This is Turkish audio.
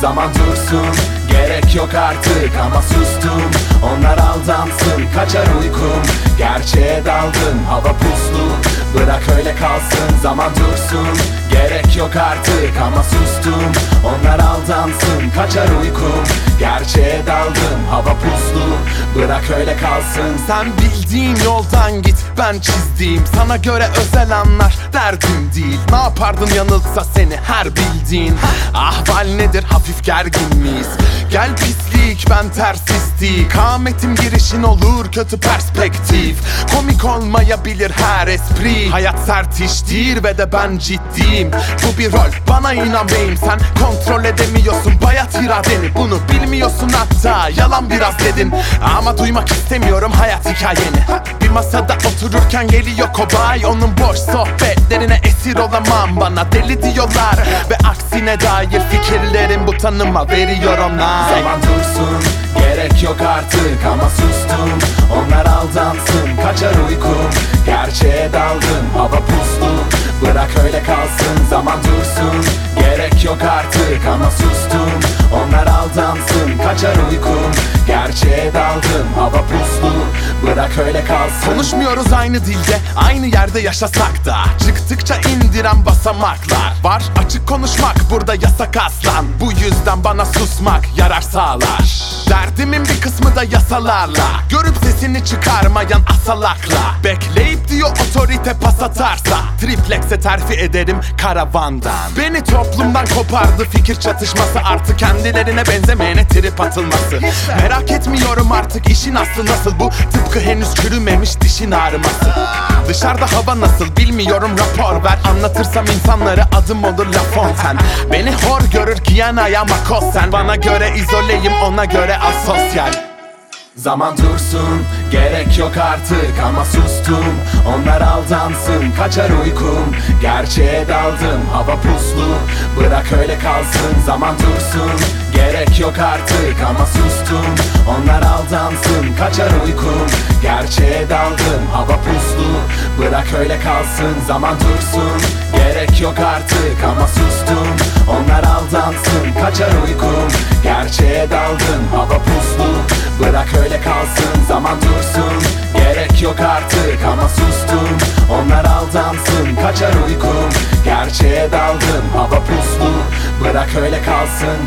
zaman dursun Gerek yok artık ama sustum. Onlar aldansın kaçar uykum. Gerçeğe daldın hava puslu. Bırak öyle kalsın zaman dursun Gerek yok artık ama sustum. Onlar aldansın kaçar uykum. Gerçeğe daldım hava puslu. Bırak öyle kalsın. Sen bildiğin yoldan git ben çizdiğim. Sana göre özel anlar derdim değil. Ne yapardın yanıltsa seni her bildiğin. Ahval nedir hafif gergin miyiz? Gel pislik ben ters istik Kametim girişin olur kötü perspektif. Komik olmayabilir her espri. Hayat sert iştir ve de ben ciddiyim Bir rol bana inan beyim Sen kontrol edemiyorsun bayat iradeni Bunu bilmiyorsun hatta yalan biraz dedin. Ama duymak istemiyorum hayat hikayeni. Bir masada otururken geliyor kobay. Onun boş sohbetlerine esir olamam Bana. Deli diyorlar ve aksine dair fikirlerim bu tanıma veriyor onlar. Zaman dursun gerek yok artık ama sustum. Onlar aldansın kaçar uykum. Gerçeğe daldım hava puslu yok artık ama sustum. Onlar aldansın kaçar uykum Gerçeğe daldım hava puslu. Bırak öyle kalsın. Konuşmuyoruz aynı dilde, aynı yerde yaşasak da. Çıktıkça indiren basamaklar Var. Açık konuşmak burada yasak aslan. Bu yüzden bana susmak yarar sağlar. Derdimin bir kısmı da yasalarla. Görüp sesini çıkarmayan asalakla. Bekleyip diyor otorite pas atarsa. Triplexe terfi ederim karavandan. Beni toplumdan kopardı fikir çatışması. Artı kendilerine benzemeyene trip atılması. Merak etmiyorum artık işin aslı nasıl bu? Tıpkı henüz çürümemiş dişin ağrıması. Dışarıda hava nasıl bilmiyorum rapor ver. Anlatırsam insanlara adım olur La Fontaine. Beni hor görür giyen ayağıma kosen Bana göre izoleyim ona göre asosyal Zaman dursun gerek yok artık ama sustum. Onlar aldansın kaçar uykum. Gerçeğe daldım hava puslu. Bırak öyle kalsın zaman dursun. Gerek yok artık ama sustum. Onlar aldansın kaçar uykum. Gerçeğe daldım hava puslu. Bırak öyle kalsın zaman dursun. Gerek yok artık ama sustum. Onlar aldansın kaçar uykum. Gerçeğe daldım hava puslu aldansın kaçar uykum. Gerçeğe daldım hava puslu. Bırak öyle kalsın